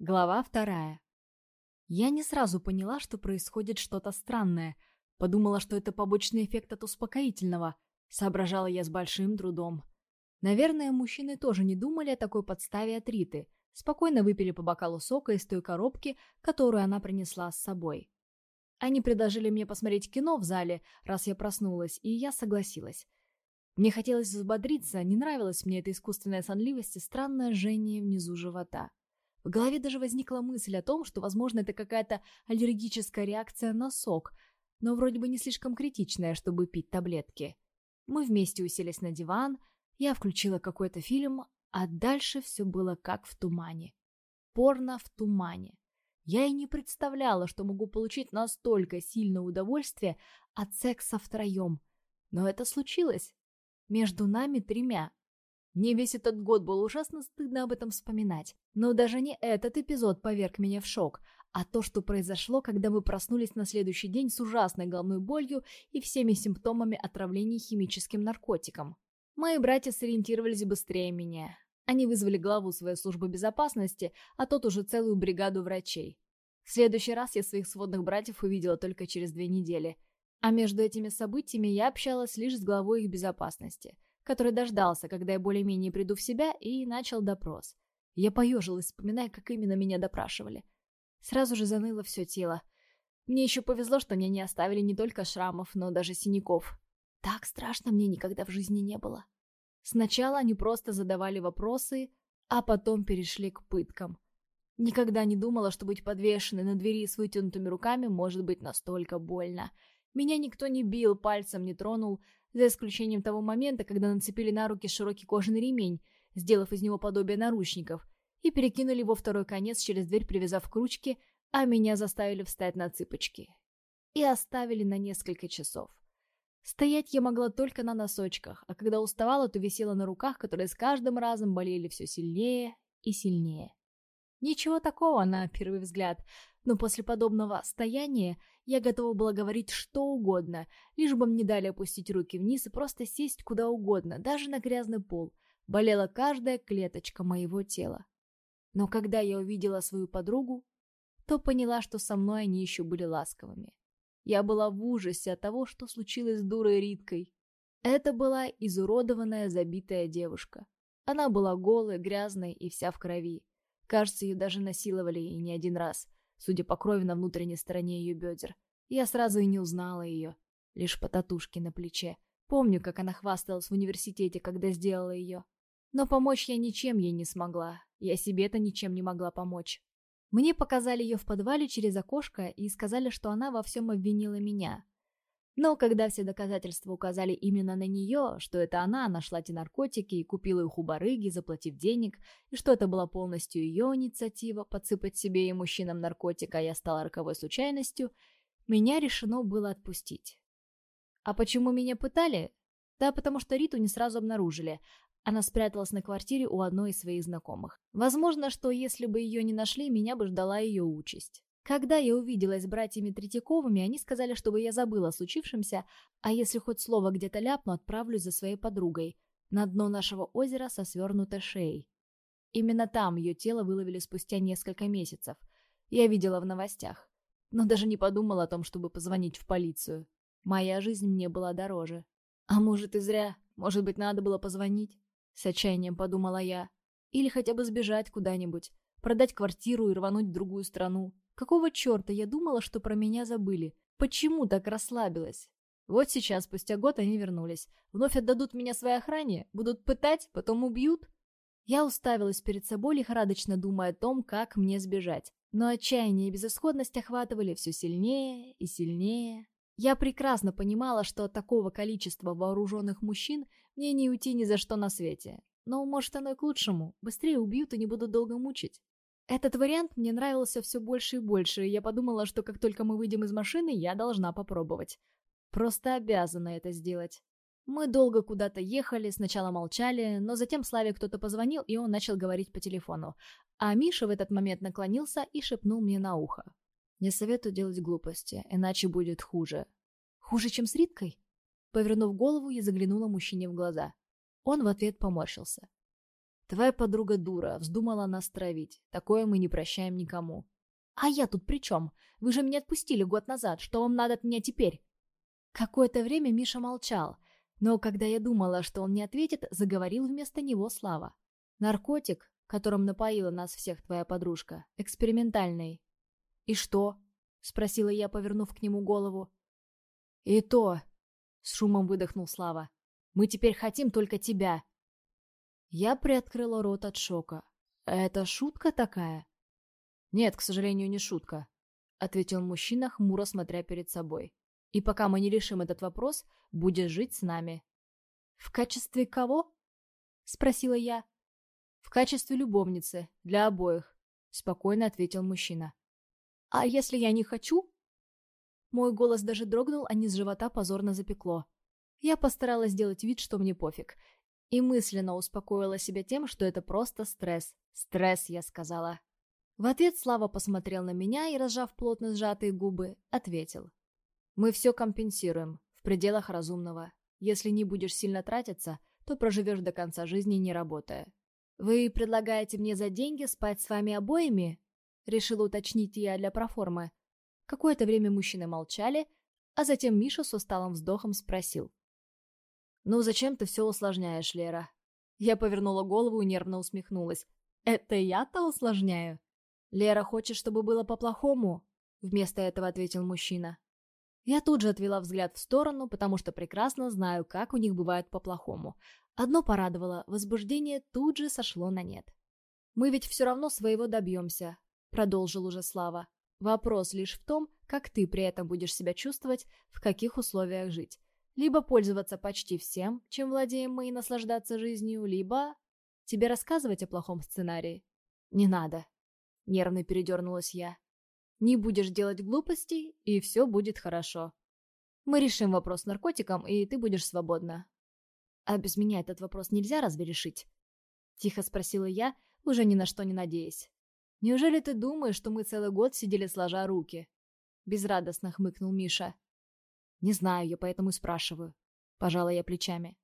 Глава вторая. Я не сразу поняла, что происходит что-то странное. Подумала, что это побочный эффект от успокоительного. Соображала я с большим трудом. Наверное, мужчины тоже не думали о такой подставе от Риты. Спокойно выпили по бокалу сока из той коробки, которую она принесла с собой. Они предложили мне посмотреть кино в зале, раз я проснулась, и я согласилась. Мне хотелось взбодриться, не нравилась мне эта искусственная сонливость и странное жжение внизу живота. В голове даже возникла мысль о том, что, возможно, это какая-то аллергическая реакция на сок, но вроде бы не слишком критичная, чтобы пить таблетки. Мы вместе уселись на диван, я включила какой-то фильм, а дальше все было как в тумане. Порно в тумане. Я и не представляла, что могу получить настолько сильное удовольствие от секса втроем. Но это случилось. Между нами тремя. Мне весь этот год было ужасно стыдно об этом вспоминать. Но даже не этот эпизод поверг меня в шок, а то, что произошло, когда мы проснулись на следующий день с ужасной головной болью и всеми симптомами отравления химическим наркотиком. Мои братья сориентировались быстрее меня. Они вызвали главу своей службы безопасности, а тот уже целую бригаду врачей. В следующий раз я своих сводных братьев увидела только через две недели. А между этими событиями я общалась лишь с главой их безопасности – который дождался, когда я более-менее приду в себя, и начал допрос. Я поежилась, вспоминая, как именно меня допрашивали. Сразу же заныло все тело. Мне еще повезло, что меня не оставили не только шрамов, но даже синяков. Так страшно мне никогда в жизни не было. Сначала они просто задавали вопросы, а потом перешли к пыткам. Никогда не думала, что быть подвешенной на двери с вытянутыми руками может быть настолько больно. Меня никто не бил, пальцем не тронул, за исключением того момента, когда нацепили на руки широкий кожаный ремень, сделав из него подобие наручников, и перекинули его второй конец через дверь, привязав к ручке, а меня заставили встать на цыпочки. И оставили на несколько часов. Стоять я могла только на носочках, а когда уставала, то висела на руках, которые с каждым разом болели все сильнее и сильнее. Ничего такого на первый взгляд, но после подобного стояния я готова была говорить что угодно, лишь бы мне дали опустить руки вниз и просто сесть куда угодно, даже на грязный пол. Болела каждая клеточка моего тела. Но когда я увидела свою подругу, то поняла, что со мной они еще были ласковыми. Я была в ужасе от того, что случилось с дурой Риткой. Это была изуродованная, забитая девушка. Она была голой, грязной и вся в крови. Кажется, ее даже насиловали и не один раз, судя по крови на внутренней стороне ее бедер. Я сразу и не узнала ее, лишь по татушке на плече. Помню, как она хвасталась в университете, когда сделала ее. Но помочь я ничем ей не смогла. Я себе-то ничем не могла помочь. Мне показали ее в подвале через окошко и сказали, что она во всем обвинила меня. Но когда все доказательства указали именно на нее, что это она нашла те наркотики и купила их у барыги, заплатив денег, и что это была полностью ее инициатива подсыпать себе и мужчинам наркотик, а я стала роковой случайностью, меня решено было отпустить. А почему меня пытали? Да потому что Риту не сразу обнаружили. Она спряталась на квартире у одной из своих знакомых. Возможно, что если бы ее не нашли, меня бы ждала ее участь. Когда я увиделась с братьями Третьяковыми, они сказали, чтобы я забыла о случившемся, а если хоть слово где-то ляпну, отправлюсь за своей подругой на дно нашего озера со свернутой шеей. Именно там ее тело выловили спустя несколько месяцев. Я видела в новостях. Но даже не подумала о том, чтобы позвонить в полицию. Моя жизнь мне была дороже. А может и зря. Может быть, надо было позвонить? С отчаянием подумала я. Или хотя бы сбежать куда-нибудь. Продать квартиру и рвануть в другую страну. Какого черта я думала, что про меня забыли? Почему так расслабилась? Вот сейчас, спустя год, они вернулись. Вновь отдадут меня своей охране? Будут пытать, потом убьют? Я уставилась перед собой, лихорадочно думая о том, как мне сбежать. Но отчаяние и безысходность охватывали все сильнее и сильнее. Я прекрасно понимала, что от такого количества вооруженных мужчин мне не уйти ни за что на свете. Но, может, оно и к лучшему. Быстрее убьют и не будут долго мучить. Этот вариант мне нравился все больше и больше, и я подумала, что как только мы выйдем из машины, я должна попробовать. Просто обязана это сделать. Мы долго куда-то ехали, сначала молчали, но затем Славе кто-то позвонил, и он начал говорить по телефону. А Миша в этот момент наклонился и шепнул мне на ухо. «Не советую делать глупости, иначе будет хуже». «Хуже, чем с Риткой?» Повернув голову, я заглянула мужчине в глаза. Он в ответ поморщился. Твоя подруга дура, вздумала нас травить. Такое мы не прощаем никому. А я тут при чем? Вы же меня отпустили год назад. Что вам надо от меня теперь? Какое-то время Миша молчал, но когда я думала, что он не ответит, заговорил вместо него Слава. Наркотик, которым напоила нас всех твоя подружка, экспериментальный. И что? Спросила я, повернув к нему голову. И то, с шумом выдохнул Слава. Мы теперь хотим только тебя. Я приоткрыла рот от шока. Это шутка такая? Нет, к сожалению, не шутка, ответил мужчина, хмуро смотря перед собой. И пока мы не решим этот вопрос, будешь жить с нами. В качестве кого? Спросила я. В качестве любовницы, для обоих, спокойно ответил мужчина. А если я не хочу? Мой голос даже дрогнул, а низ живота позорно запекло. Я постаралась сделать вид, что мне пофиг. И мысленно успокоила себя тем, что это просто стресс. Стресс, я сказала. В ответ Слава посмотрел на меня и, разжав плотно сжатые губы, ответил. Мы все компенсируем, в пределах разумного. Если не будешь сильно тратиться, то проживешь до конца жизни, не работая. Вы предлагаете мне за деньги спать с вами обоими? Решила уточнить я для проформы. Какое-то время мужчины молчали, а затем Миша с усталым вздохом спросил. «Ну зачем ты все усложняешь, Лера?» Я повернула голову и нервно усмехнулась. «Это я-то усложняю?» «Лера хочет, чтобы было по-плохому?» Вместо этого ответил мужчина. Я тут же отвела взгляд в сторону, потому что прекрасно знаю, как у них бывает по-плохому. Одно порадовало, возбуждение тут же сошло на нет. «Мы ведь все равно своего добьемся», — продолжил уже Слава. «Вопрос лишь в том, как ты при этом будешь себя чувствовать, в каких условиях жить. Либо пользоваться почти всем, чем владеем мы и наслаждаться жизнью, либо... Тебе рассказывать о плохом сценарии? Не надо. Нервно передернулась я. Не будешь делать глупостей, и все будет хорошо. Мы решим вопрос с наркотиком, и ты будешь свободна. А без меня этот вопрос нельзя разве решить? Тихо спросила я, уже ни на что не надеясь. Неужели ты думаешь, что мы целый год сидели сложа руки? Безрадостно хмыкнул Миша. Не знаю, я поэтому и спрашиваю. Пожала я плечами.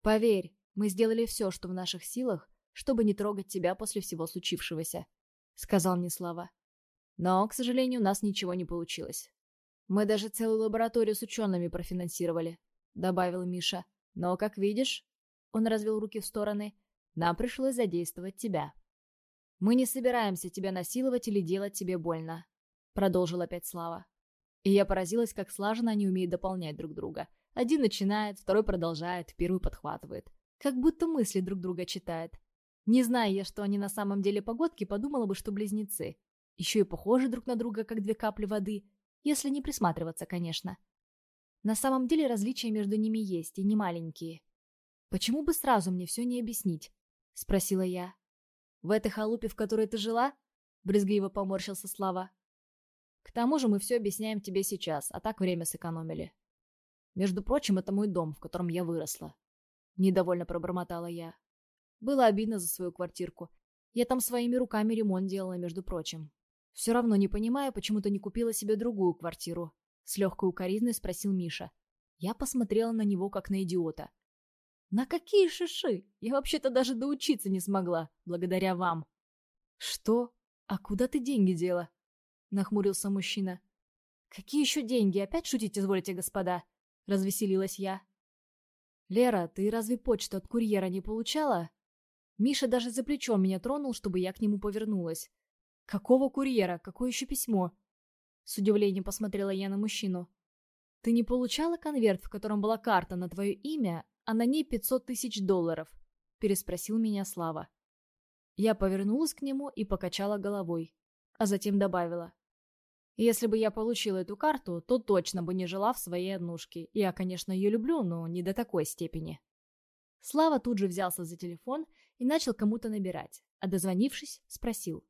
Поверь, мы сделали все, что в наших силах, чтобы не трогать тебя после всего случившегося, сказал мне Слава. Но, к сожалению, у нас ничего не получилось. Мы даже целую лабораторию с учеными профинансировали, добавил Миша. Но, как видишь, он развел руки в стороны, нам пришлось задействовать тебя. Мы не собираемся тебя насиловать или делать тебе больно, продолжил опять Слава. И я поразилась, как слаженно они умеют дополнять друг друга. Один начинает, второй продолжает, первый подхватывает. Как будто мысли друг друга читает. Не зная я, что они на самом деле погодки, подумала бы, что близнецы. Еще и похожи друг на друга, как две капли воды, если не присматриваться, конечно. На самом деле различия между ними есть, и не маленькие. «Почему бы сразу мне все не объяснить?» — спросила я. «В этой халупе, в которой ты жила?» — брезгливо поморщился Слава. «К тому же мы все объясняем тебе сейчас, а так время сэкономили. Между прочим, это мой дом, в котором я выросла». Недовольно пробормотала я. Было обидно за свою квартирку. Я там своими руками ремонт делала, между прочим. «Все равно не понимаю, почему ты не купила себе другую квартиру?» С легкой укоризной спросил Миша. Я посмотрела на него, как на идиота. «На какие шиши? Я вообще-то даже доучиться не смогла, благодаря вам». «Что? А куда ты деньги дела?» Нахмурился мужчина. «Какие еще деньги? Опять шутить изволите, господа?» Развеселилась я. «Лера, ты разве почту от курьера не получала?» Миша даже за плечо меня тронул, чтобы я к нему повернулась. «Какого курьера? Какое еще письмо?» С удивлением посмотрела я на мужчину. «Ты не получала конверт, в котором была карта на твое имя, а на ней пятьсот тысяч долларов?» Переспросил меня Слава. Я повернулась к нему и покачала головой, а затем добавила. «Если бы я получила эту карту, то точно бы не жила в своей однушке. Я, конечно, ее люблю, но не до такой степени». Слава тут же взялся за телефон и начал кому-то набирать, а дозвонившись, спросил.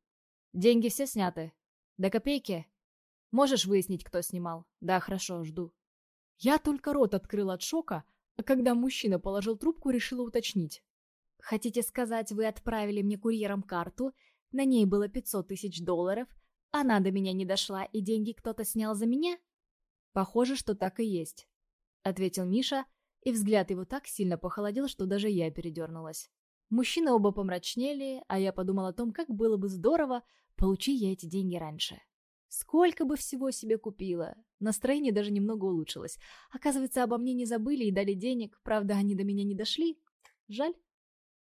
Деньги все сняты. До копейки? Можешь выяснить, кто снимал? Да, хорошо, жду. Я только рот открыл от шока, а когда мужчина положил трубку, решила уточнить. Хотите сказать, вы отправили мне курьером карту, на ней было 500 тысяч долларов, она до меня не дошла, и деньги кто-то снял за меня? Похоже, что так и есть, — ответил Миша, и взгляд его так сильно похолодел, что даже я передернулась. Мужчины оба помрачнели, а я подумал о том, как было бы здорово, получи я эти деньги раньше. Сколько бы всего себе купила. Настроение даже немного улучшилось. Оказывается, обо мне не забыли и дали денег, правда, они до меня не дошли. Жаль.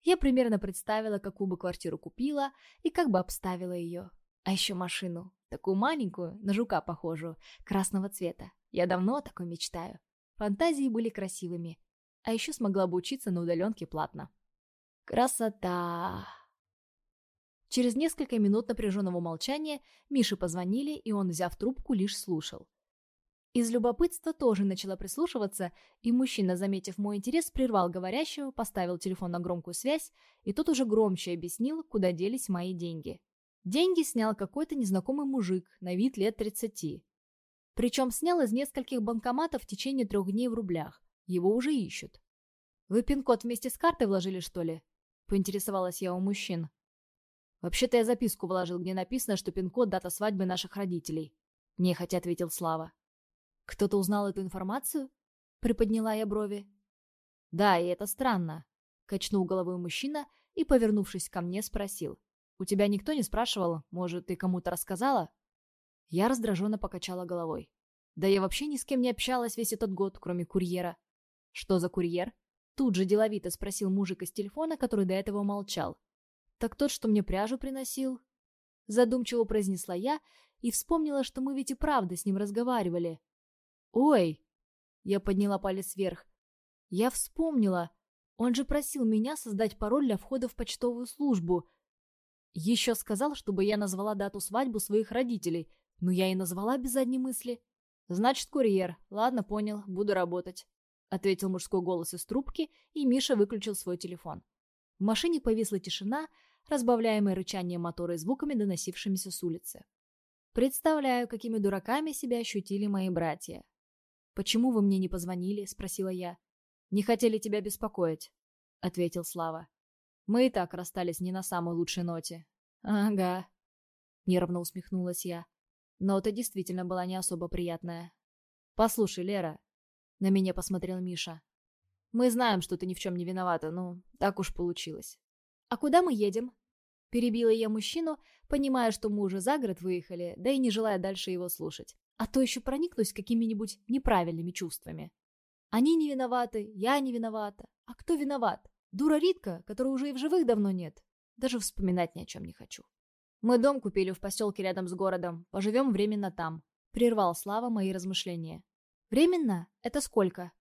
Я примерно представила, какую бы квартиру купила и как бы обставила ее. А еще машину. Такую маленькую, на жука похожую, красного цвета. Я давно о такой мечтаю. Фантазии были красивыми. А еще смогла бы учиться на удаленке платно. Красота! Через несколько минут напряженного молчания Мише позвонили, и он, взяв трубку, лишь слушал. Из любопытства тоже начала прислушиваться, и мужчина, заметив мой интерес, прервал говорящего, поставил телефон на громкую связь, и тот уже громче объяснил, куда делись мои деньги. Деньги снял какой-то незнакомый мужик, на вид лет 30. Причем снял из нескольких банкоматов в течение трех дней в рублях. Его уже ищут. «Вы пин-код вместе с картой вложили, что ли?» — поинтересовалась я у мужчин. «Вообще-то я записку вложил, где написано, что пин-код — дата свадьбы наших родителей», — нехотя ответил Слава. «Кто-то узнал эту информацию?» — приподняла я брови. «Да, и это странно», — качнул головой мужчина и, повернувшись ко мне, спросил. «У тебя никто не спрашивал? Может, ты кому-то рассказала?» Я раздраженно покачала головой. «Да я вообще ни с кем не общалась весь этот год, кроме курьера». «Что за курьер?» Тут же деловито спросил мужик из телефона, который до этого молчал. «Так тот, что мне пряжу приносил?» Задумчиво произнесла я и вспомнила, что мы ведь и правда с ним разговаривали. «Ой!» Я подняла палец вверх. «Я вспомнила. Он же просил меня создать пароль для входа в почтовую службу. Еще сказал, чтобы я назвала дату свадьбы своих родителей, но я и назвала без задней мысли. Значит, курьер. Ладно, понял, буду работать», — ответил мужской голос из трубки, и Миша выключил свой телефон. В машине повисла тишина, разбавляемая рычанием мотора и звуками, доносившимися с улицы. Представляю, какими дураками себя ощутили мои братья. «Почему вы мне не позвонили?» — спросила я. «Не хотели тебя беспокоить», — ответил Слава. «Мы и так расстались не на самой лучшей ноте». «Ага», — нервно усмехнулась я. Нота действительно была не особо приятная. «Послушай, Лера», — на меня посмотрел Миша. «Мы знаем, что ты ни в чем не виновата, но так уж получилось». «А куда мы едем?» Перебила я мужчину, понимая, что мы уже за город выехали, да и не желая дальше его слушать а то еще проникнусь какими-нибудь неправильными чувствами. Они не виноваты, я не виновата. А кто виноват? Дура Ритка, которой уже и в живых давно нет. Даже вспоминать ни о чем не хочу. Мы дом купили в поселке рядом с городом. Поживем временно там. Прервал Слава мои размышления. Временно? Это сколько?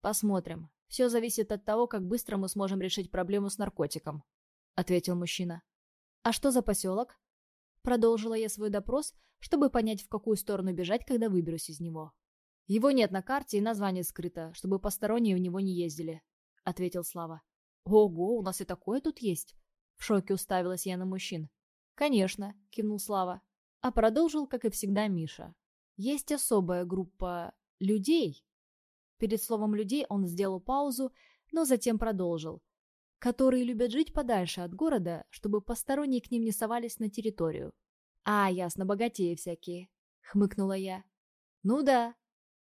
Посмотрим. Все зависит от того, как быстро мы сможем решить проблему с наркотиком. Ответил мужчина. А что за поселок? Продолжила я свой допрос, чтобы понять, в какую сторону бежать, когда выберусь из него. «Его нет на карте, и название скрыто, чтобы посторонние в него не ездили», — ответил Слава. «Ого, у нас и такое тут есть?» В шоке уставилась я на мужчин. «Конечно», — кивнул Слава. А продолжил, как и всегда, Миша. «Есть особая группа людей». Перед словом «людей» он сделал паузу, но затем продолжил которые любят жить подальше от города, чтобы посторонние к ним не совались на территорию. «А, ясно, богатеи всякие», — хмыкнула я. «Ну да».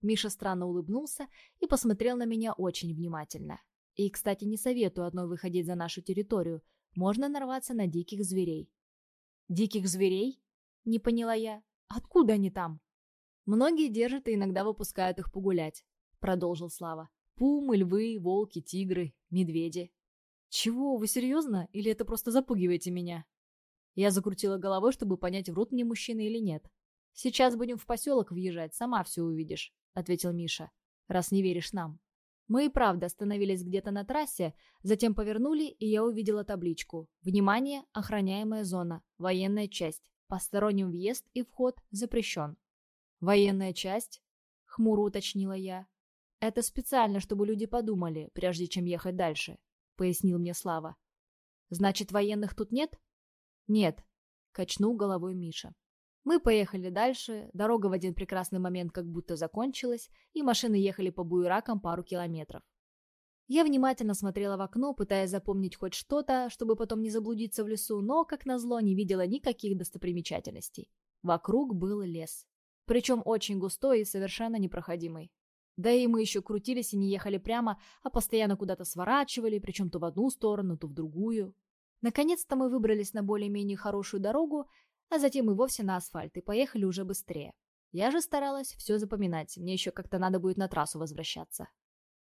Миша странно улыбнулся и посмотрел на меня очень внимательно. И, кстати, не советую одной выходить за нашу территорию. Можно нарваться на диких зверей. «Диких зверей?» — не поняла я. «Откуда они там?» «Многие держат и иногда выпускают их погулять», — продолжил Слава. «Пумы, львы, волки, тигры, медведи. «Чего, вы серьезно? Или это просто запугиваете меня?» Я закрутила головой, чтобы понять, врут мне мужчины или нет. «Сейчас будем в поселок въезжать, сама все увидишь», — ответил Миша, — «раз не веришь нам». Мы и правда остановились где-то на трассе, затем повернули, и я увидела табличку. «Внимание! Охраняемая зона. Военная часть. Посторонним въезд и вход запрещен». «Военная часть?» — хмуро уточнила я. «Это специально, чтобы люди подумали, прежде чем ехать дальше. — пояснил мне Слава. «Значит, военных тут нет?» «Нет», — качнул головой Миша. Мы поехали дальше, дорога в один прекрасный момент как будто закончилась, и машины ехали по буеракам пару километров. Я внимательно смотрела в окно, пытаясь запомнить хоть что-то, чтобы потом не заблудиться в лесу, но, как назло, не видела никаких достопримечательностей. Вокруг был лес. Причем очень густой и совершенно непроходимый. Да и мы еще крутились и не ехали прямо, а постоянно куда-то сворачивали, причем то в одну сторону, то в другую. Наконец-то мы выбрались на более-менее хорошую дорогу, а затем и вовсе на асфальт, и поехали уже быстрее. Я же старалась все запоминать, мне еще как-то надо будет на трассу возвращаться.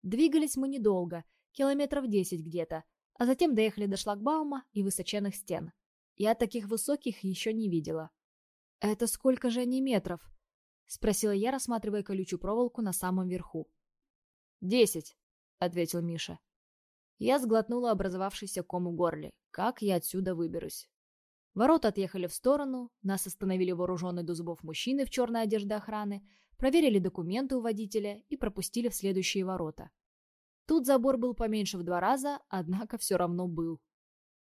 Двигались мы недолго, километров десять где-то, а затем доехали до шлагбаума и высоченных стен. Я таких высоких еще не видела. «Это сколько же они метров?» — спросила я, рассматривая колючую проволоку на самом верху. «Десять», — ответил Миша. Я сглотнула образовавшийся ком в горле. Как я отсюда выберусь? Ворота отъехали в сторону, нас остановили вооруженные до зубов мужчины в черной одежде охраны, проверили документы у водителя и пропустили в следующие ворота. Тут забор был поменьше в два раза, однако все равно был.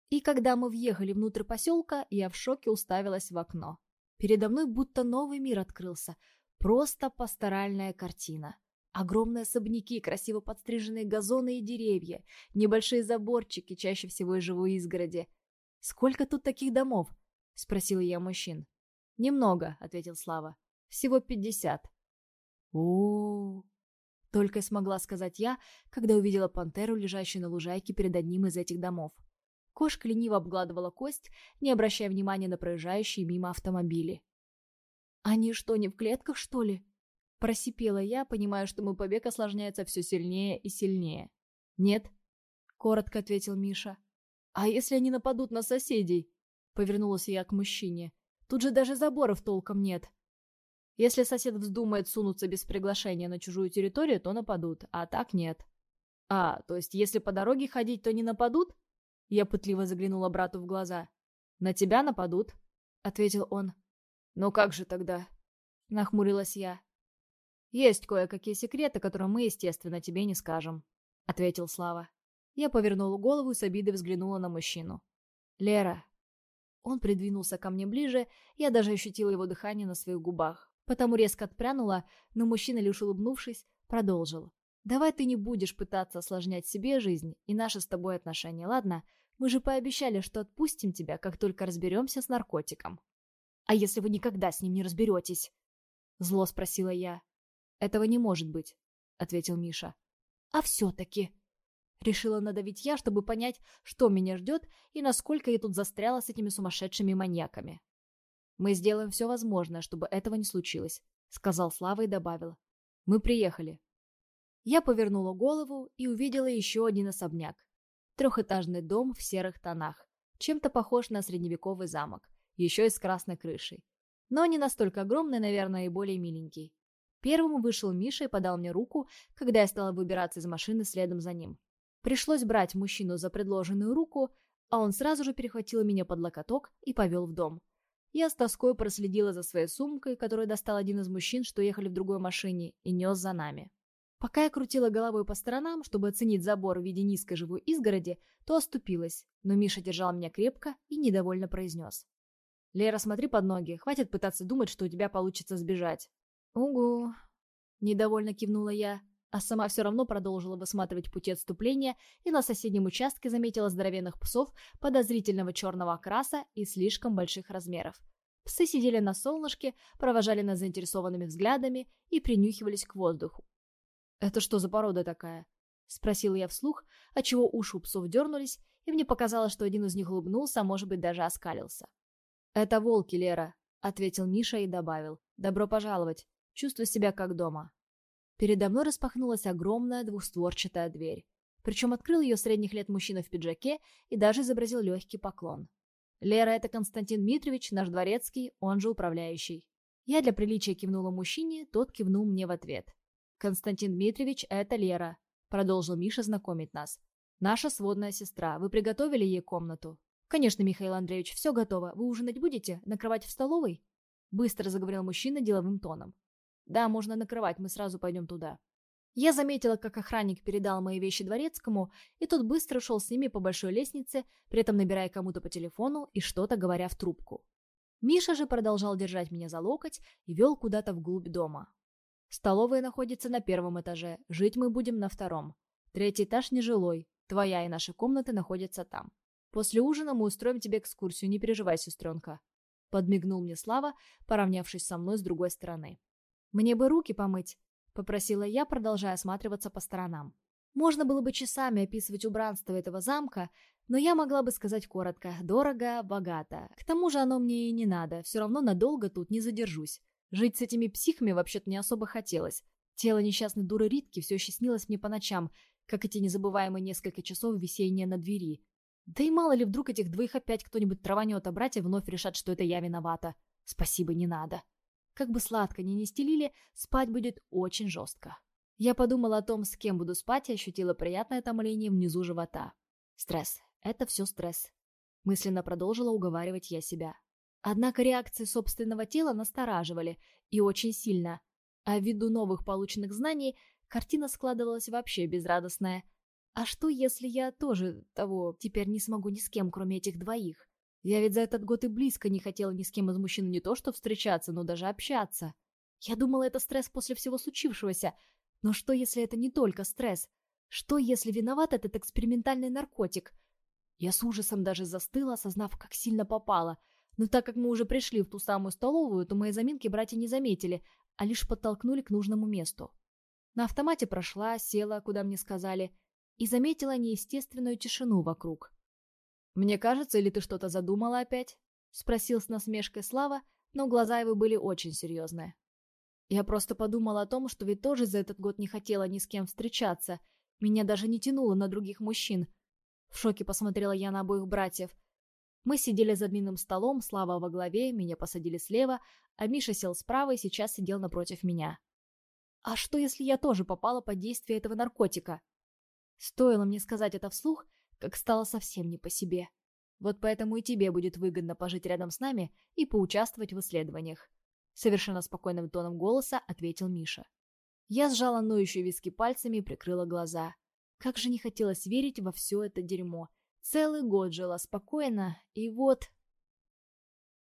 И когда мы въехали внутрь поселка, я в шоке уставилась в окно. Передо мной будто новый мир открылся. Просто пасторальная картина. Огромные особняки, красиво подстриженные газоны и деревья, небольшие заборчики, чаще всего из живой изгороди. «Сколько тут таких домов?» — спросила я мужчин. «Немного», — ответил Слава. «Всего пятьдесят». О, только смогла сказать я, когда увидела пантеру, лежащую на лужайке перед одним из этих домов. Кошка лениво обгладывала кость, не обращая внимания на проезжающие мимо автомобили. «Они что, не в клетках, что ли?» Просипела я, понимая, что мой побег осложняется все сильнее и сильнее. «Нет», — коротко ответил Миша. «А если они нападут на соседей?» Повернулась я к мужчине. «Тут же даже заборов толком нет». «Если сосед вздумает сунуться без приглашения на чужую территорию, то нападут, а так нет». «А, то есть если по дороге ходить, то не нападут?» Я пытливо заглянула брату в глаза. «На тебя нападут», — ответил он. «Ну как же тогда?» — нахмурилась я. «Есть кое-какие секреты, которые мы, естественно, тебе не скажем», — ответил Слава. Я повернула голову и с обидой взглянула на мужчину. «Лера». Он придвинулся ко мне ближе, я даже ощутила его дыхание на своих губах. Потому резко отпрянула, но мужчина, лишь улыбнувшись, продолжил. Давай ты не будешь пытаться осложнять себе жизнь и наши с тобой отношения, ладно? Мы же пообещали, что отпустим тебя, как только разберемся с наркотиком. А если вы никогда с ним не разберетесь? Зло спросила я. Этого не может быть, ответил Миша. А все-таки... Решила надавить я, чтобы понять, что меня ждет и насколько я тут застряла с этими сумасшедшими маньяками. «Мы сделаем все возможное, чтобы этого не случилось», — сказал Слава и добавил. «Мы приехали. Я повернула голову и увидела еще один особняк. Трехэтажный дом в серых тонах, чем-то похож на средневековый замок, еще и с красной крышей. Но не настолько огромный, наверное, и более миленький. Первым вышел Миша и подал мне руку, когда я стала выбираться из машины следом за ним. Пришлось брать мужчину за предложенную руку, а он сразу же перехватил меня под локоток и повел в дом. Я с тоской проследила за своей сумкой, которую достал один из мужчин, что ехали в другой машине, и нес за нами. Пока я крутила головой по сторонам, чтобы оценить забор в виде низкой живой изгороди, то оступилась, но Миша держал меня крепко и недовольно произнес. «Лера, смотри под ноги, хватит пытаться думать, что у тебя получится сбежать». «Угу», — недовольно кивнула я, а сама все равно продолжила высматривать пути отступления и на соседнем участке заметила здоровенных псов подозрительного черного окраса и слишком больших размеров. Псы сидели на солнышке, провожали нас заинтересованными взглядами и принюхивались к воздуху. «Это что за порода такая?» — спросила я вслух, отчего уши у псов дернулись, и мне показалось, что один из них улыбнулся, а может быть даже оскалился. «Это волки, Лера», — ответил Миша и добавил. «Добро пожаловать. Чувствую себя как дома». Передо мной распахнулась огромная двухстворчатая дверь. Причем открыл ее средних лет мужчина в пиджаке и даже изобразил легкий поклон. «Лера, это Константин Дмитриевич, наш дворецкий, он же управляющий». Я для приличия кивнула мужчине, тот кивнул мне в ответ. «Константин Дмитриевич, это Лера», — продолжил Миша знакомить нас. «Наша сводная сестра. Вы приготовили ей комнату?» «Конечно, Михаил Андреевич, все готово. Вы ужинать будете? Накрывать в столовой?» Быстро заговорил мужчина деловым тоном. «Да, можно накрывать, мы сразу пойдем туда». Я заметила, как охранник передал мои вещи дворецкому, и тот быстро шел с ними по большой лестнице, при этом набирая кому-то по телефону и что-то говоря в трубку. Миша же продолжал держать меня за локоть и вел куда-то вглубь дома. Столовая находится на первом этаже, жить мы будем на втором. Третий этаж нежилой, твоя и наши комнаты находятся там. После ужина мы устроим тебе экскурсию, не переживай, сестренка. Подмигнул мне Слава, поравнявшись со мной с другой стороны. Мне бы руки помыть, — попросила я, продолжая осматриваться по сторонам. Можно было бы часами описывать убранство этого замка, но я могла бы сказать коротко «дорого, богато». К тому же оно мне и не надо, все равно надолго тут не задержусь. Жить с этими психами вообще-то не особо хотелось. Тело несчастной дуры Ритки все еще снилось мне по ночам, как эти незабываемые несколько часов висения на двери. Да и мало ли вдруг этих двоих опять кто-нибудь траванет, а братья вновь решат, что это я виновата. Спасибо, не надо. Как бы сладко ни не стелили, спать будет очень жестко. Я подумала о том, с кем буду спать, и ощутила приятное томление внизу живота. Стресс. Это все стресс. Мысленно продолжила уговаривать я себя. Однако реакции собственного тела настораживали, и очень сильно. А ввиду новых полученных знаний, картина складывалась вообще безрадостная. А что, если я тоже того теперь не смогу ни с кем, кроме этих двоих? Я ведь за этот год и близко не хотела ни с кем из мужчин не то что встречаться, но даже общаться. Я думала, это стресс после всего случившегося. Но что, если это не только стресс? Что, если виноват этот экспериментальный наркотик? Я с ужасом даже застыла, осознав, как сильно попала. Но так как мы уже пришли в ту самую столовую, то мои заминки братья не заметили, а лишь подтолкнули к нужному месту. На автомате прошла, села, куда мне сказали, и заметила неестественную тишину вокруг. «Мне кажется, или ты что-то задумала опять?» — спросил с насмешкой Слава, но глаза его были очень серьезные. Я просто подумала о том, что ведь тоже за этот год не хотела ни с кем встречаться. Меня даже не тянуло на других мужчин. В шоке посмотрела я на обоих братьев. Мы сидели за длинным столом, Слава во главе, меня посадили слева, а Миша сел справа и сейчас сидел напротив меня. А что, если я тоже попала под действие этого наркотика? Стоило мне сказать это вслух, как стало совсем не по себе. Вот поэтому и тебе будет выгодно пожить рядом с нами и поучаствовать в исследованиях. Совершенно спокойным тоном голоса ответил Миша. Я сжала ноющие виски пальцами и прикрыла глаза. Как же не хотелось верить во все это дерьмо. Целый год жила спокойно, и вот